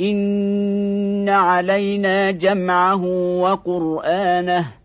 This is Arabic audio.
إن علينا جمعه وقرآنه